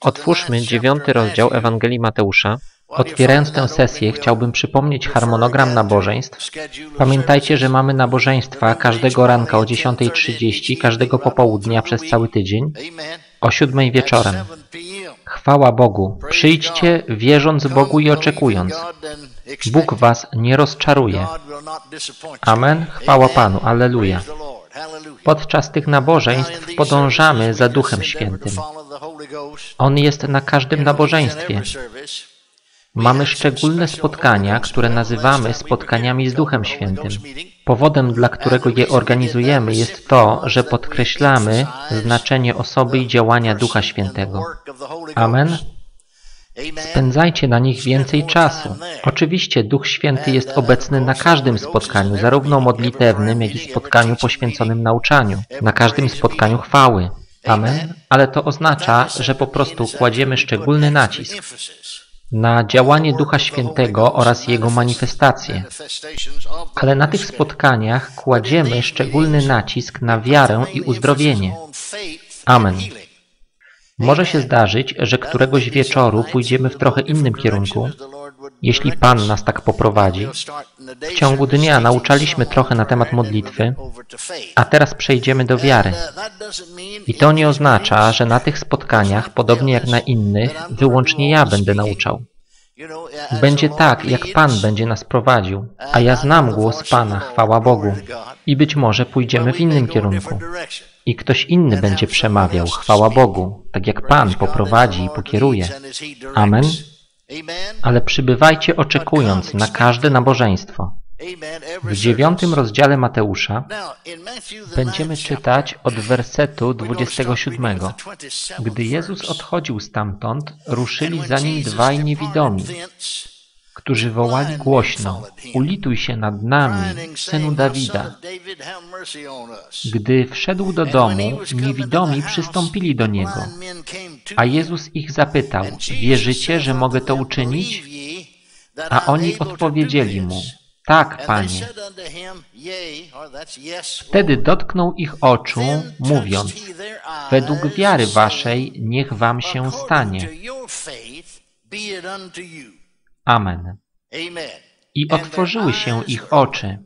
Otwórzmy dziewiąty rozdział Ewangelii Mateusza. Otwierając tę sesję, chciałbym przypomnieć harmonogram nabożeństw. Pamiętajcie, że mamy nabożeństwa każdego ranka o 10.30, każdego popołudnia przez cały tydzień, o 7 wieczorem. Chwała Bogu. Przyjdźcie wierząc Bogu i oczekując. Bóg was nie rozczaruje. Amen. Chwała Panu. Alleluja. Podczas tych nabożeństw podążamy za Duchem Świętym. On jest na każdym nabożeństwie. Mamy szczególne spotkania, które nazywamy spotkaniami z Duchem Świętym. Powodem, dla którego je organizujemy, jest to, że podkreślamy znaczenie osoby i działania Ducha Świętego. Amen. Spędzajcie na nich więcej czasu. Oczywiście Duch Święty jest obecny na każdym spotkaniu, zarówno modlitewnym, jak i spotkaniu poświęconym nauczaniu, na każdym spotkaniu chwały. Amen. Ale to oznacza, że po prostu kładziemy szczególny nacisk na działanie Ducha Świętego oraz Jego manifestacje. Ale na tych spotkaniach kładziemy szczególny nacisk na wiarę i uzdrowienie. Amen. Może się zdarzyć, że któregoś wieczoru pójdziemy w trochę innym kierunku, jeśli Pan nas tak poprowadzi. W ciągu dnia nauczaliśmy trochę na temat modlitwy, a teraz przejdziemy do wiary. I to nie oznacza, że na tych spotkaniach, podobnie jak na innych, wyłącznie ja będę nauczał. Będzie tak, jak Pan będzie nas prowadził, a ja znam głos Pana, chwała Bogu. I być może pójdziemy w innym kierunku. I ktoś inny będzie przemawiał, chwała Bogu, tak jak Pan poprowadzi i pokieruje. Amen. Ale przybywajcie oczekując na każde nabożeństwo. W dziewiątym rozdziale Mateusza będziemy czytać od wersetu 27. Gdy Jezus odchodził stamtąd, ruszyli za nim dwaj niewidomi, którzy wołali głośno, ulituj się nad nami, synu Dawida. Gdy wszedł do domu, niewidomi przystąpili do niego, a Jezus ich zapytał, wierzycie, że mogę to uczynić? A oni odpowiedzieli mu, tak, Panie. Wtedy dotknął ich oczu, mówiąc, według wiary waszej niech wam się stanie. Amen. I otworzyły się ich oczy.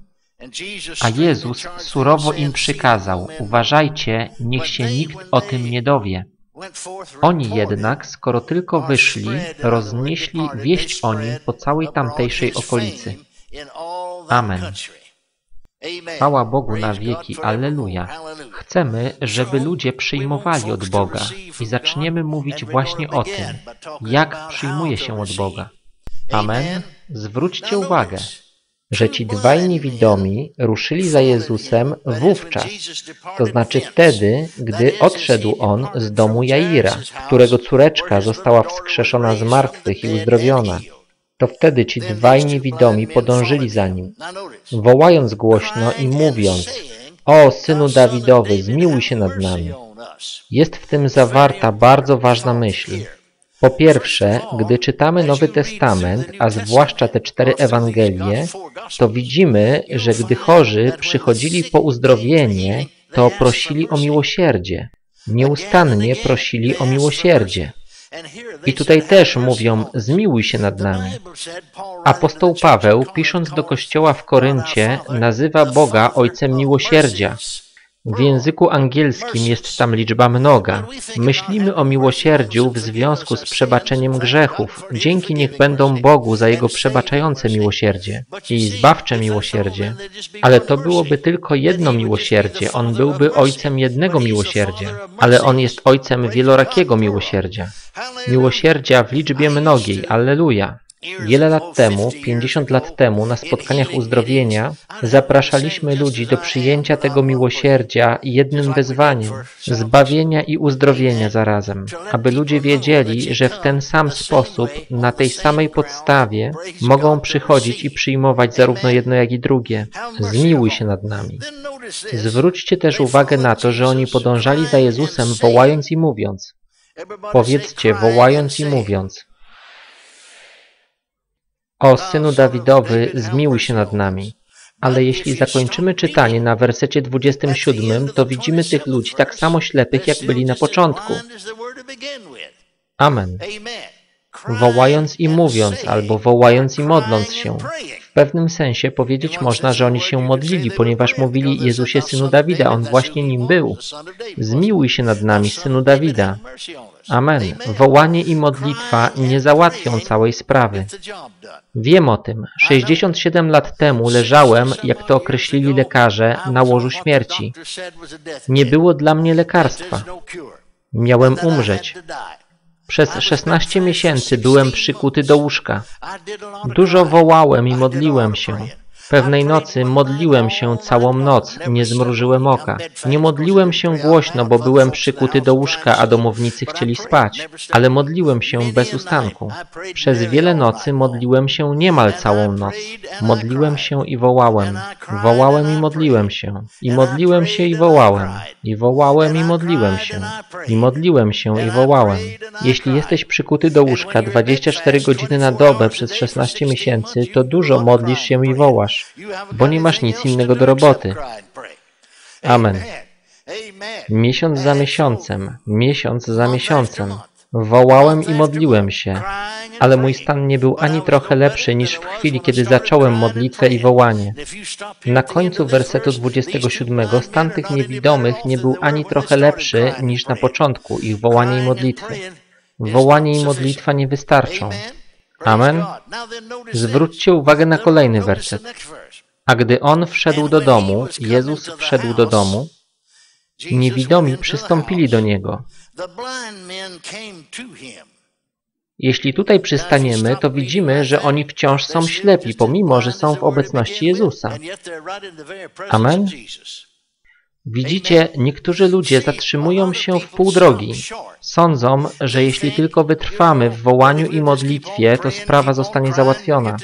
A Jezus surowo im przykazał, uważajcie, niech się nikt o tym nie dowie. Oni jednak, skoro tylko wyszli, roznieśli wieść o nim po całej tamtejszej okolicy. Amen. Chwała Bogu na wieki. Alleluja. Chcemy, żeby ludzie przyjmowali od Boga i zaczniemy mówić właśnie o tym, jak przyjmuje się od Boga. Amen. Zwróćcie uwagę, że ci dwaj niewidomi ruszyli za Jezusem wówczas, to znaczy wtedy, gdy odszedł on z domu Jaira, którego córeczka została wskrzeszona z martwych i uzdrowiona. To wtedy ci dwaj niewidomi podążyli za nim, wołając głośno i mówiąc O, Synu Dawidowy, zmiłuj się nad nami. Jest w tym zawarta bardzo ważna myśl. Po pierwsze, gdy czytamy Nowy Testament, a zwłaszcza te cztery Ewangelie, to widzimy, że gdy chorzy przychodzili po uzdrowienie, to prosili o miłosierdzie. Nieustannie prosili o miłosierdzie. I tutaj też mówią, zmiłuj się nad nami. Apostoł Paweł, pisząc do kościoła w Koryncie, nazywa Boga Ojcem Miłosierdzia. W języku angielskim jest tam liczba mnoga. Myślimy o miłosierdziu w związku z przebaczeniem grzechów. Dzięki niech będą Bogu za Jego przebaczające miłosierdzie i zbawcze miłosierdzie. Ale to byłoby tylko jedno miłosierdzie. On byłby ojcem jednego miłosierdzia, ale On jest ojcem wielorakiego miłosierdzia. Miłosierdzia w liczbie mnogiej. Alleluja. Wiele lat temu, 50 lat temu, na spotkaniach uzdrowienia zapraszaliśmy ludzi do przyjęcia tego miłosierdzia jednym wezwaniem, zbawienia i uzdrowienia zarazem, aby ludzie wiedzieli, że w ten sam sposób, na tej samej podstawie mogą przychodzić i przyjmować zarówno jedno, jak i drugie. Zmiłuj się nad nami. Zwróćcie też uwagę na to, że oni podążali za Jezusem, wołając i mówiąc. Powiedzcie, wołając i mówiąc, o, Synu Dawidowy, zmiłuj się nad nami. Ale jeśli zakończymy czytanie na wersecie 27, to widzimy tych ludzi tak samo ślepych, jak byli na początku. Amen. Wołając i mówiąc, albo wołając i modląc się. W pewnym sensie powiedzieć można, że oni się modlili, ponieważ mówili Jezusie, Synu Dawida, On właśnie nim był. Zmiłuj się nad nami, Synu Dawida. Amen. Wołanie i modlitwa nie załatwią całej sprawy. Wiem o tym. 67 lat temu leżałem, jak to określili lekarze, na łożu śmierci. Nie było dla mnie lekarstwa. Miałem umrzeć. Przez 16 miesięcy byłem przykuty do łóżka. Dużo wołałem i modliłem się. Pewnej nocy modliłem się całą noc, nie zmrużyłem oka. Nie modliłem się głośno, bo byłem przykuty do łóżka, a domownicy chcieli spać, ale modliłem się bez ustanku. Przez wiele nocy modliłem się niemal całą noc. Modliłem się i wołałem. Wołałem i modliłem się. I modliłem się i wołałem. I wołałem i modliłem się. I modliłem się i wołałem. Jeśli jesteś przykuty do łóżka 24 godziny na dobę przez 16 miesięcy, to dużo modlisz się i wołasz bo nie masz nic innego do roboty. Amen. Miesiąc za miesiącem, miesiąc za miesiącem. Wołałem i modliłem się, ale mój stan nie był ani trochę lepszy niż w chwili, kiedy zacząłem modlitwę i wołanie. Na końcu wersetu 27 stan tych niewidomych nie był ani trochę lepszy niż na początku ich wołanie i modlitwy. Wołanie i modlitwa nie wystarczą. Amen. Zwróćcie uwagę na kolejny werset. A gdy on wszedł do domu, Jezus wszedł do domu, niewidomi przystąpili do Niego. Jeśli tutaj przystaniemy, to widzimy, że oni wciąż są ślepi, pomimo, że są w obecności Jezusa. Amen. Widzicie, niektórzy ludzie zatrzymują się w pół drogi. Sądzą, że jeśli tylko wytrwamy w wołaniu i modlitwie, to sprawa zostanie załatwiona.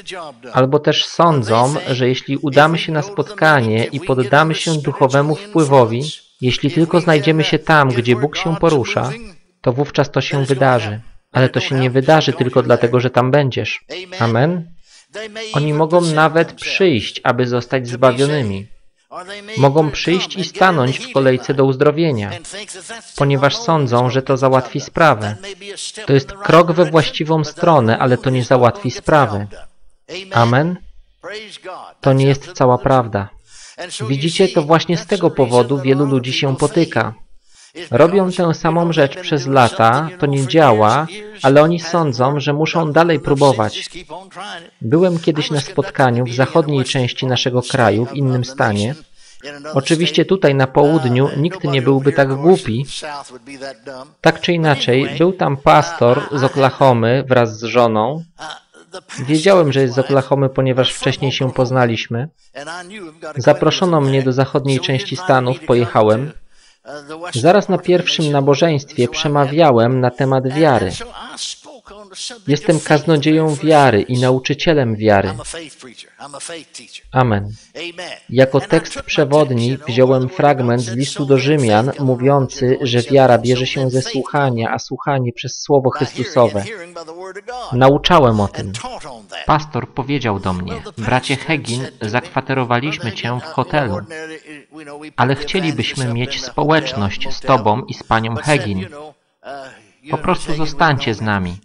Albo też sądzą, że jeśli udamy się na spotkanie i poddamy się duchowemu wpływowi, jeśli tylko znajdziemy się tam, gdzie Bóg się porusza, to wówczas to się wydarzy. Ale to się nie wydarzy tylko dlatego, że tam będziesz. Amen? Oni mogą nawet przyjść, aby zostać zbawionymi. Mogą przyjść i stanąć w kolejce do uzdrowienia, ponieważ sądzą, że to załatwi sprawę. To jest krok we właściwą stronę, ale to nie załatwi sprawy. Amen? To nie jest cała prawda. Widzicie, to właśnie z tego powodu wielu ludzi się potyka. Robią tę samą rzecz przez lata, to nie działa, ale oni sądzą, że muszą dalej próbować. Byłem kiedyś na spotkaniu w zachodniej części naszego kraju, w innym stanie. Oczywiście tutaj na południu nikt nie byłby tak głupi. Tak czy inaczej, był tam pastor z Oklahomy wraz z żoną. Wiedziałem, że jest z Oklahomy, ponieważ wcześniej się poznaliśmy. Zaproszono mnie do zachodniej części Stanów, pojechałem. Zaraz na pierwszym nabożeństwie przemawiałem na temat wiary. Jestem kaznodzieją wiary i nauczycielem wiary. Amen. Jako tekst przewodni wziąłem fragment z listu do Rzymian mówiący, że wiara bierze się ze słuchania, a słuchanie przez Słowo Chrystusowe. Nauczałem o tym. Pastor powiedział do mnie, bracie Hegin, zakwaterowaliśmy cię w hotelu, ale chcielibyśmy mieć społeczność z tobą i z panią Hegin. Po prostu zostańcie z nami.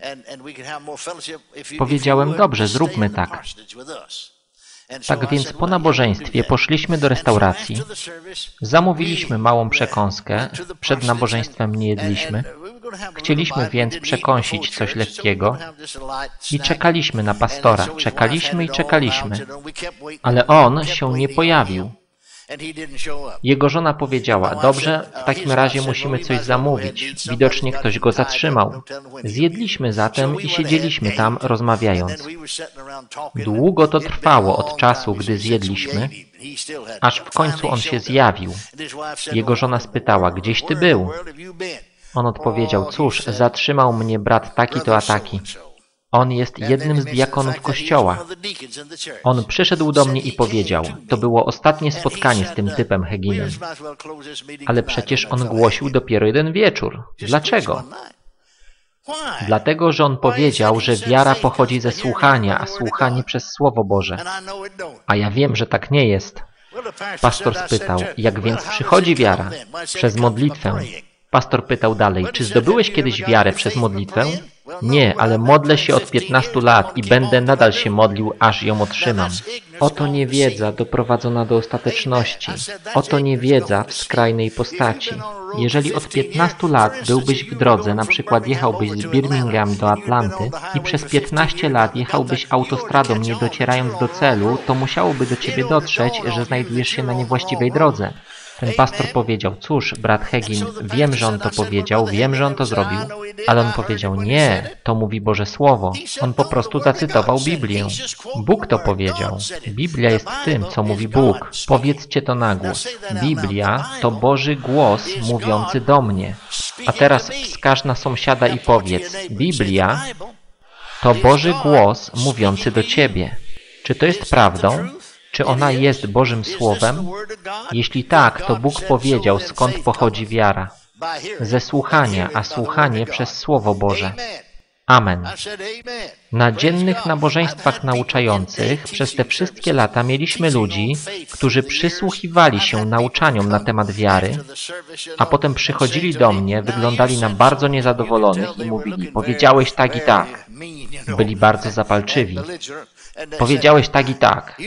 Powiedziałem, dobrze, zróbmy tak. Tak więc po nabożeństwie poszliśmy do restauracji, zamówiliśmy małą przekąskę, przed nabożeństwem nie jedliśmy, chcieliśmy więc przekąsić coś lekkiego i czekaliśmy na pastora, czekaliśmy i czekaliśmy, ale on się nie pojawił. Jego żona powiedziała, dobrze, w takim razie musimy coś zamówić. Widocznie ktoś go zatrzymał. Zjedliśmy zatem i siedzieliśmy tam rozmawiając. Długo to trwało od czasu, gdy zjedliśmy, aż w końcu on się zjawił. Jego żona spytała, gdzieś ty był? On odpowiedział, cóż, zatrzymał mnie brat taki to a taki. On jest jednym z diakonów kościoła. On przyszedł do mnie i powiedział, to było ostatnie spotkanie z tym typem Heginem. Ale przecież on głosił dopiero jeden wieczór. Dlaczego? Dlatego, że on powiedział, że wiara pochodzi ze słuchania, a słuchanie przez Słowo Boże. A ja wiem, że tak nie jest. Pastor spytał, jak więc przychodzi wiara? Przez modlitwę. Pastor pytał dalej, czy zdobyłeś kiedyś wiarę przez modlitwę? Nie, ale modlę się od 15 lat i będę nadal się modlił, aż ją otrzymam. Oto niewiedza doprowadzona do ostateczności. Oto niewiedza w skrajnej postaci. Jeżeli od 15 lat byłbyś w drodze, na przykład jechałbyś z Birmingham do Atlanty i przez 15 lat jechałbyś autostradą nie docierając do celu, to musiałoby do ciebie dotrzeć, że znajdujesz się na niewłaściwej drodze. Ten pastor powiedział, cóż, brat Hegin, wiem, że on to powiedział, wiem, że on to zrobił, ale on powiedział, nie, to mówi Boże Słowo. On po prostu zacytował Biblię. Bóg to powiedział. Biblia jest tym, co mówi Bóg. Powiedzcie to na głos. Biblia to Boży głos mówiący do mnie. A teraz wskaż na sąsiada i powiedz, Biblia to Boży głos mówiący do ciebie. Czy to jest prawdą? Czy ona jest Bożym Słowem? Jeśli tak, to Bóg powiedział, skąd pochodzi wiara. Ze słuchania, a słuchanie przez Słowo Boże. Amen. Na dziennych nabożeństwach nauczających przez te wszystkie lata mieliśmy ludzi, którzy przysłuchiwali się nauczaniom na temat wiary, a potem przychodzili do mnie, wyglądali na bardzo niezadowolonych i mówili, powiedziałeś tak i tak. Byli bardzo zapalczywi. Powiedziałeś tak i tak.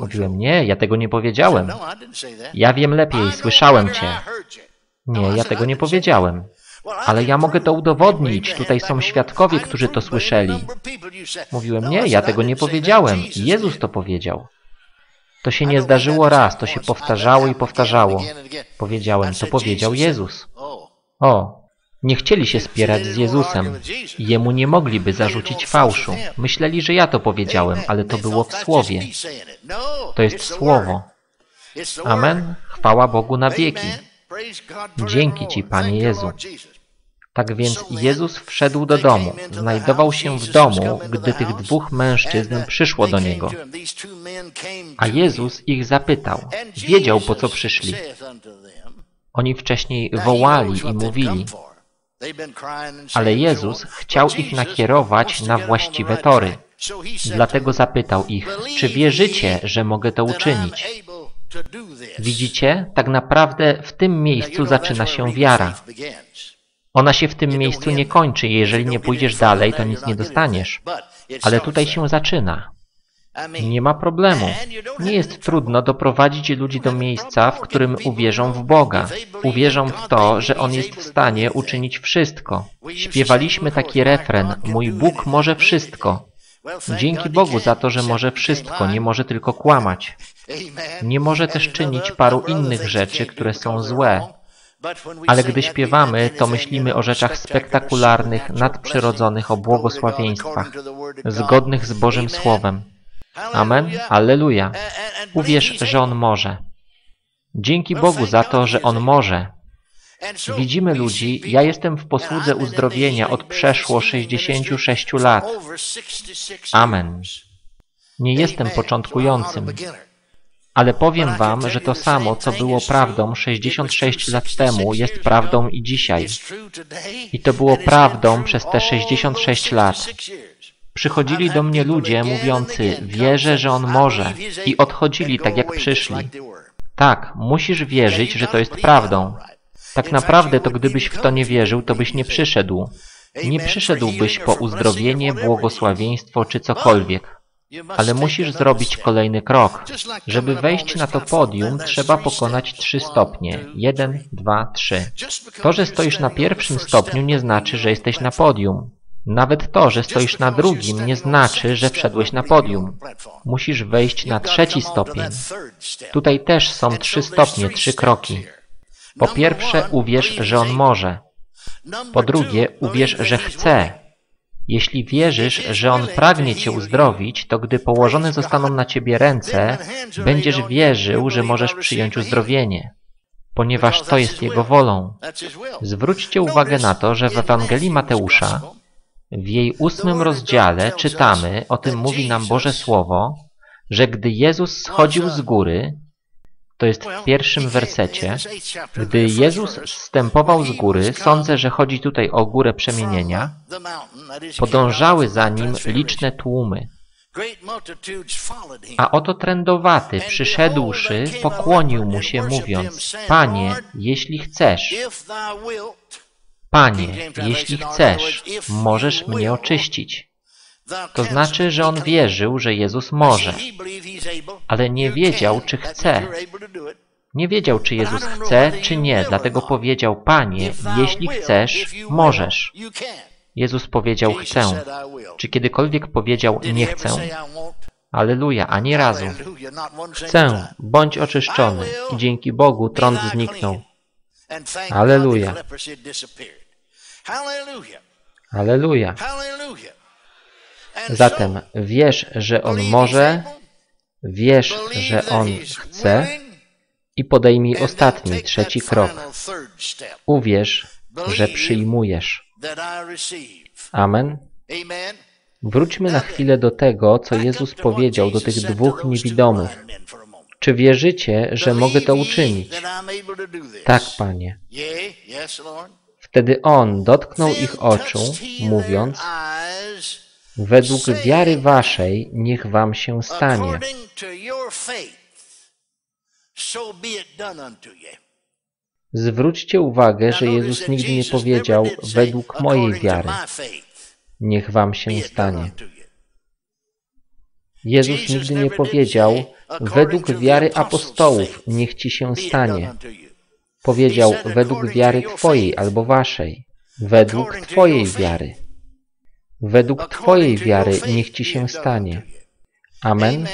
Mówiłem, nie, ja tego nie powiedziałem. Ja wiem lepiej, słyszałem Cię. Nie, ja tego nie powiedziałem. Ale ja mogę to udowodnić. Tutaj są świadkowie, którzy to słyszeli. Mówiłem, nie, ja tego nie powiedziałem. Jezus to powiedział. To się nie zdarzyło raz, to się powtarzało i powtarzało. Powiedziałem, to powiedział Jezus. O, nie chcieli się spierać z Jezusem. Jemu nie mogliby zarzucić fałszu. Myśleli, że ja to powiedziałem, ale to było w Słowie. To jest Słowo. Amen. Chwała Bogu na wieki. Dzięki Ci, Panie Jezu. Tak więc Jezus wszedł do domu, znajdował się w domu, gdy tych dwóch mężczyzn przyszło do Niego. A Jezus ich zapytał, wiedział po co przyszli. Oni wcześniej wołali i mówili, ale Jezus chciał ich nakierować na właściwe tory. Dlatego zapytał ich, czy wierzycie, że mogę to uczynić? Widzicie, tak naprawdę w tym miejscu zaczyna się wiara. Ona się w tym miejscu nie kończy. Jeżeli nie pójdziesz dalej, to nic nie dostaniesz. Ale tutaj się zaczyna. Nie ma problemu. Nie jest trudno doprowadzić ludzi do miejsca, w którym uwierzą w Boga. Uwierzą w to, że On jest w stanie uczynić wszystko. Śpiewaliśmy taki refren, mój Bóg może wszystko. Dzięki Bogu za to, że może wszystko, nie może tylko kłamać. Nie może też czynić paru innych rzeczy, które są złe. Ale gdy śpiewamy, to myślimy o rzeczach spektakularnych, nadprzyrodzonych, o błogosławieństwach, zgodnych z Bożym Słowem. Amen. Alleluja. Uwierz, że On może. Dzięki Bogu za to, że On może. Widzimy ludzi, ja jestem w posłudze uzdrowienia od przeszło 66 lat. Amen. Nie jestem początkującym. Ale powiem wam, że to samo, co było prawdą 66 lat temu, jest prawdą i dzisiaj. I to było prawdą przez te 66 lat. Przychodzili do mnie ludzie mówiący, wierzę, że On może i odchodzili tak jak przyszli. Tak, musisz wierzyć, że to jest prawdą. Tak naprawdę to gdybyś w to nie wierzył, to byś nie przyszedł. Nie przyszedłbyś po uzdrowienie, błogosławieństwo czy cokolwiek. Ale musisz zrobić kolejny krok. Żeby wejść na to podium, trzeba pokonać trzy stopnie. Jeden, dwa, trzy. To, że stoisz na pierwszym stopniu nie znaczy, że jesteś na podium. Nawet to, że stoisz na drugim, nie znaczy, że wszedłeś na podium. Musisz wejść na trzeci stopień. Tutaj też są trzy stopnie, trzy kroki. Po pierwsze, uwierz, że On może. Po drugie, uwierz, że chce. Jeśli wierzysz, że On pragnie Cię uzdrowić, to gdy położone zostaną na Ciebie ręce, będziesz wierzył, że możesz przyjąć uzdrowienie ponieważ to jest Jego wolą. Zwróćcie uwagę na to, że w Ewangelii Mateusza w jej ósmym rozdziale czytamy, o tym mówi nam Boże Słowo, że gdy Jezus schodził z góry, to jest w pierwszym wersecie, gdy Jezus zstępował z góry, sądzę, że chodzi tutaj o górę przemienienia, podążały za nim liczne tłumy. A oto trędowaty, przyszedłszy, pokłonił mu się, mówiąc, Panie, jeśli chcesz, Panie, jeśli chcesz, możesz mnie oczyścić. To znaczy, że on wierzył, że Jezus może, ale nie wiedział, czy chce. Nie wiedział, czy Jezus chce, czy nie, dlatego powiedział, Panie, jeśli chcesz, możesz. Jezus powiedział, chcę. Czy kiedykolwiek powiedział, nie chcę? Aleluja, ani razu. Chcę, bądź oczyszczony. I dzięki Bogu trąd zniknął. Aleluja. Aleluja. Zatem wiesz, że On może, wiesz, że On chce i podejmij ostatni, trzeci krok. Uwierz, że przyjmujesz. Amen. Wróćmy na chwilę do tego, co Jezus powiedział do tych dwóch niewidomych. Czy wierzycie, że mogę to uczynić? Tak, Panie. Wtedy On dotknął ich oczu, mówiąc, według wiary waszej niech wam się stanie. Zwróćcie uwagę, że Jezus nigdy nie powiedział według mojej wiary. Niech wam się stanie. Jezus nigdy nie powiedział według wiary apostołów niech ci się stanie. Powiedział według wiary Twojej albo Waszej. Według Twojej wiary. Według Twojej wiary niech ci się stanie. Amen.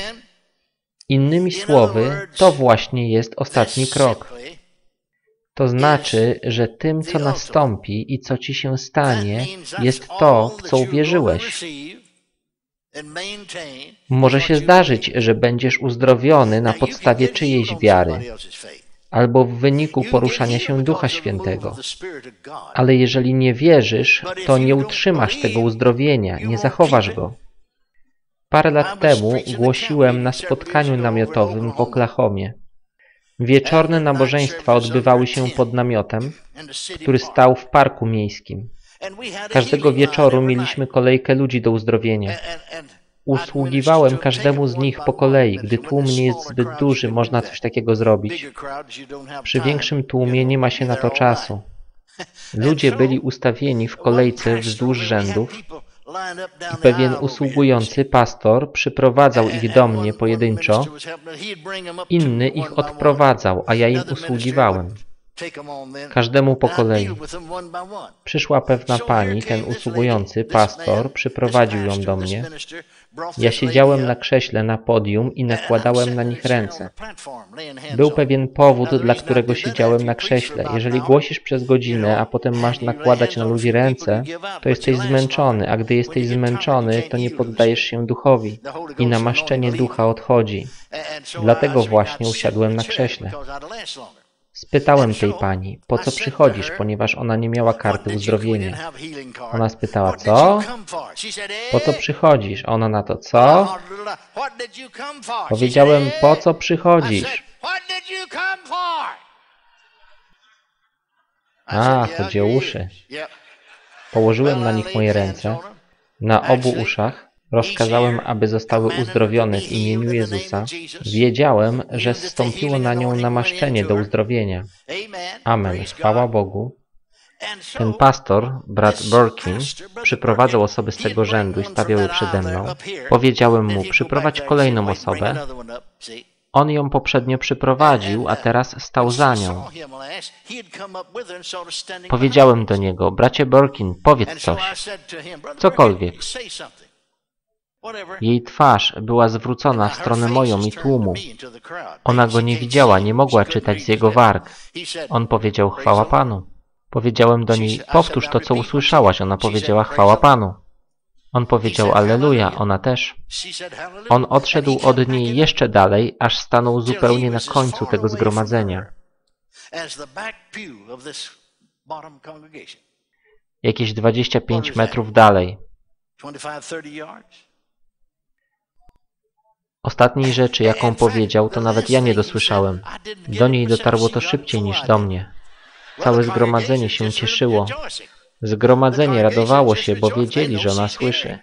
Innymi słowy, to właśnie jest ostatni krok. To znaczy, że tym, co nastąpi i co ci się stanie, jest to, w co uwierzyłeś. Może się zdarzyć, że będziesz uzdrowiony na podstawie czyjejś wiary albo w wyniku poruszania się Ducha Świętego. Ale jeżeli nie wierzysz, to nie utrzymasz tego uzdrowienia, nie zachowasz go. Parę lat temu głosiłem na spotkaniu namiotowym w Oklahomie. Wieczorne nabożeństwa odbywały się pod namiotem, który stał w parku miejskim. Każdego wieczoru mieliśmy kolejkę ludzi do uzdrowienia. Usługiwałem każdemu z nich po kolei. Gdy tłum nie jest zbyt duży, można coś takiego zrobić. Przy większym tłumie nie ma się na to czasu. Ludzie byli ustawieni w kolejce wzdłuż rzędów i pewien usługujący pastor przyprowadzał ich do mnie pojedynczo, inny ich odprowadzał, a ja im usługiwałem. Każdemu po kolei. Przyszła pewna pani, ten usługujący, pastor, przyprowadził ją do mnie. Ja siedziałem na krześle na podium i nakładałem na nich ręce. Był pewien powód, dla którego siedziałem na krześle. Jeżeli głosisz przez godzinę, a potem masz nakładać na ludzi ręce, to jesteś zmęczony, a gdy jesteś zmęczony, to nie poddajesz się duchowi i namaszczenie ducha odchodzi. Dlatego właśnie usiadłem na krześle. Spytałem tej pani, po co przychodzisz, ponieważ ona nie miała karty uzdrowienia. Ona spytała, co? Po co przychodzisz? Ona na to, co? Powiedziałem, po co przychodzisz? A, chodzi o uszy. Położyłem na nich moje ręce, na obu uszach, Rozkazałem, aby zostały uzdrowione w imieniu Jezusa. Wiedziałem, że zstąpiło na nią namaszczenie do uzdrowienia. Amen. Chwała Bogu. Ten pastor, brat Burkin, przyprowadzał osoby z tego rzędu i stawiał je przede mną. Powiedziałem mu, przyprowadź kolejną osobę. On ją poprzednio przyprowadził, a teraz stał za nią. Powiedziałem do niego, bracie Burkin, powiedz coś. Cokolwiek. Jej twarz była zwrócona w stronę moją i tłumu. Ona go nie widziała, nie mogła czytać z jego warg. On powiedział, chwała Panu. Powiedziałem do niej, powtórz to, co usłyszałaś. Ona powiedziała, chwała Panu. On powiedział, Alleluja, ona też. On odszedł od niej jeszcze dalej, aż stanął zupełnie na końcu tego zgromadzenia. Jakieś 25 metrów dalej. Ostatniej rzeczy, jaką powiedział, to nawet ja nie dosłyszałem. Do niej dotarło to szybciej niż do mnie. Całe zgromadzenie się cieszyło. Zgromadzenie radowało się, bo wiedzieli, że ona słyszy.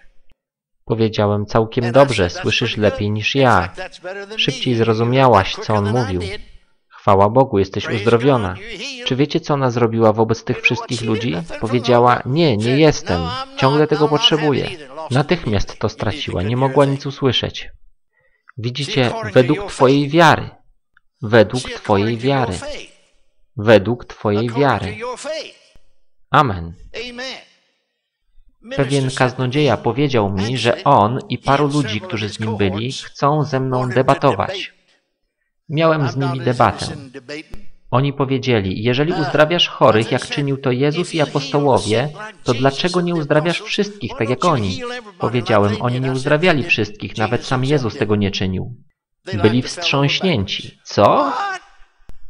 Powiedziałem całkiem dobrze, słyszysz lepiej niż ja. Szybciej zrozumiałaś, co on mówił. Chwała Bogu, jesteś uzdrowiona. Czy wiecie, co ona zrobiła wobec tych wszystkich ludzi? Powiedziała, nie, nie jestem, ciągle tego potrzebuję. Natychmiast to straciła, nie mogła nic usłyszeć. Widzicie, według Twojej wiary. Według Twojej wiary. Według Twojej wiary. Amen. Pewien kaznodzieja powiedział mi, że on i paru ludzi, którzy z nim byli, chcą ze mną debatować. Miałem z nimi debatę. Oni powiedzieli, jeżeli uzdrawiasz chorych, jak czynił to Jezus i apostołowie, to dlaczego nie uzdrawiasz wszystkich, tak jak oni? Powiedziałem, oni nie uzdrawiali wszystkich, nawet sam Jezus tego nie czynił. Byli wstrząśnięci. Co?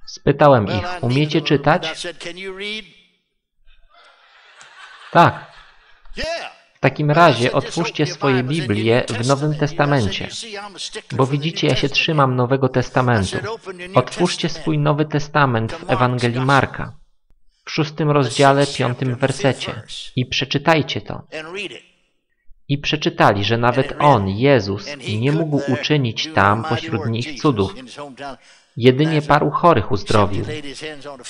Spytałem ich, umiecie czytać? Tak. Takim razie otwórzcie swoje Biblię w Nowym Testamencie, bo widzicie, ja się trzymam Nowego Testamentu. Otwórzcie swój Nowy Testament w Ewangelii Marka, w szóstym rozdziale, piątym wersecie i przeczytajcie to. I przeczytali, że nawet On, Jezus, nie mógł uczynić tam pośród nich cudów. Jedynie paru chorych uzdrowił.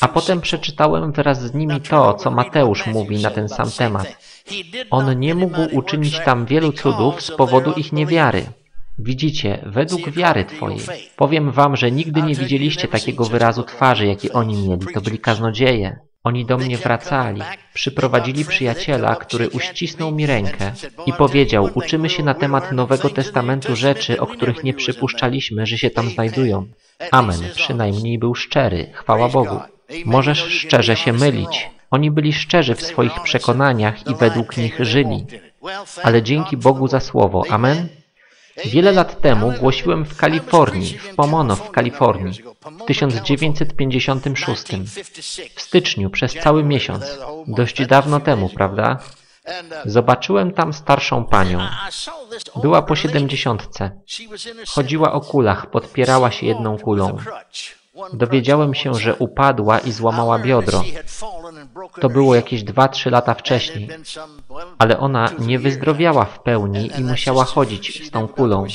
A potem przeczytałem wraz z nimi to, co Mateusz mówi na ten sam temat. On nie mógł uczynić tam wielu cudów z powodu ich niewiary. Widzicie, według wiary Twojej. Powiem wam, że nigdy nie widzieliście takiego wyrazu twarzy, jaki oni mieli. To byli kaznodzieje. Oni do mnie wracali. Przyprowadzili przyjaciela, który uścisnął mi rękę i powiedział, uczymy się na temat Nowego Testamentu rzeczy, o których nie przypuszczaliśmy, że się tam znajdują. Amen. Przynajmniej był szczery. Chwała Bogu. Możesz szczerze się mylić. Oni byli szczerzy w swoich przekonaniach i według nich żyli. Ale dzięki Bogu za słowo. Amen. Wiele lat temu głosiłem w Kalifornii, w Pomono w Kalifornii, w 1956. W styczniu, przez cały miesiąc. Dość dawno temu, prawda? Zobaczyłem tam starszą panią. Była po siedemdziesiątce. Chodziła o kulach, podpierała się jedną kulą. Dowiedziałem się, że upadła i złamała biodro. To było jakieś dwa, trzy lata wcześniej. Ale ona nie wyzdrowiała w pełni i musiała chodzić z tą kulą.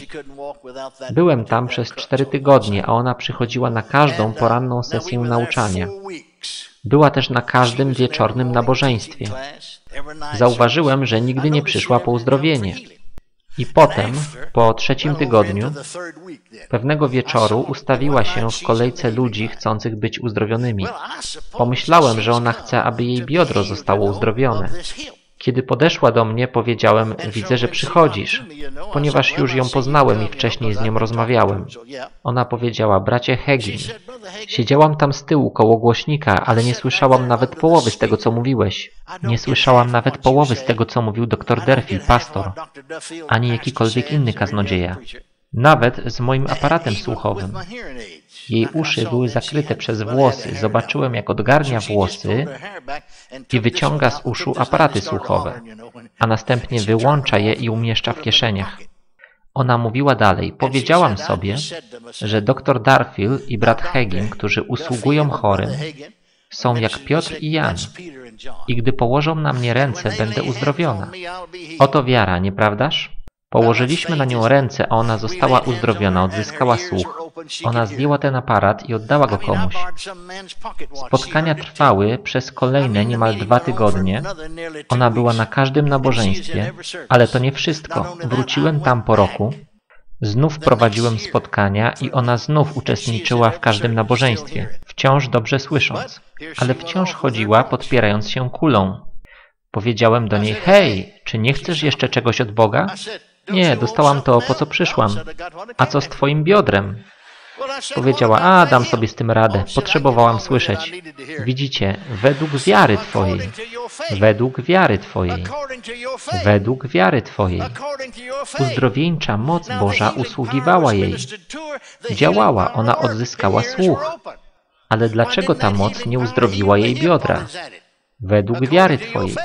Byłem tam przez cztery tygodnie, a ona przychodziła na każdą poranną sesję nauczania. Była też na każdym wieczornym nabożeństwie. Zauważyłem, że nigdy nie przyszła po uzdrowienie. I potem, po trzecim tygodniu, pewnego wieczoru ustawiła się w kolejce ludzi chcących być uzdrowionymi. Pomyślałem, że ona chce, aby jej biodro zostało uzdrowione. Kiedy podeszła do mnie, powiedziałem, widzę, że przychodzisz, ponieważ już ją poznałem i wcześniej z nią rozmawiałem. Ona powiedziała, bracie Hegin, siedziałam tam z tyłu koło głośnika, ale nie słyszałam nawet połowy z tego, co mówiłeś. Nie słyszałam nawet połowy z tego, co mówił dr Derfi, pastor, ani jakikolwiek inny kaznodzieja. Nawet z moim aparatem słuchowym. Jej uszy były zakryte przez włosy. Zobaczyłem, jak odgarnia włosy i wyciąga z uszu aparaty słuchowe, a następnie wyłącza je i umieszcza w kieszeniach. Ona mówiła dalej. Powiedziałam sobie, że dr Darfield i brat Hegin, którzy usługują chorym, są jak Piotr i Jan. I gdy położą na mnie ręce, będę uzdrowiona. Oto wiara, nieprawdaż? Położyliśmy na nią ręce, a ona została uzdrowiona, odzyskała słuch. Ona zdjęła ten aparat i oddała go komuś. Spotkania trwały przez kolejne niemal dwa tygodnie. Ona była na każdym nabożeństwie, ale to nie wszystko. Wróciłem tam po roku. Znów prowadziłem spotkania i ona znów uczestniczyła w każdym nabożeństwie, wciąż dobrze słysząc, ale wciąż chodziła podpierając się kulą. Powiedziałem do niej, hej, czy nie chcesz jeszcze czegoś od Boga? Nie, dostałam to, po co przyszłam. A co z twoim biodrem? Powiedziała, a dam sobie z tym radę. Potrzebowałam słyszeć. Widzicie, według wiary Twojej. Według wiary Twojej. Według wiary Twojej. Uzdrowieńcza moc Boża usługiwała jej. Działała, ona odzyskała słuch. Ale dlaczego ta moc nie uzdrowiła jej biodra? Według wiary Twojej.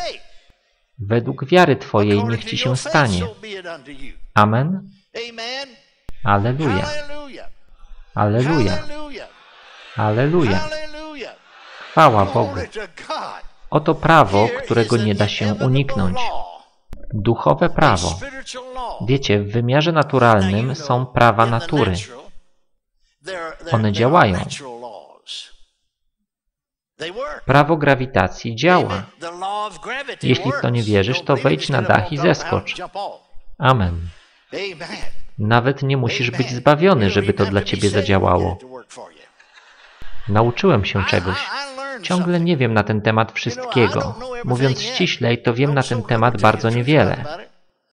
Według wiary Twojej niech Ci się stanie. Amen. Aleluja. Aleluja. Aleluja. Chwała Bogu. Oto prawo, którego nie da się uniknąć. Duchowe prawo. Wiecie, w wymiarze naturalnym są prawa natury. One działają. Prawo grawitacji działa. Jeśli w to nie wierzysz, to wejdź na dach i zeskocz. Amen. Nawet nie musisz być zbawiony, żeby to dla ciebie zadziałało. Nauczyłem się czegoś. Ciągle nie wiem na ten temat wszystkiego. Mówiąc ściślej, to wiem na ten temat bardzo niewiele.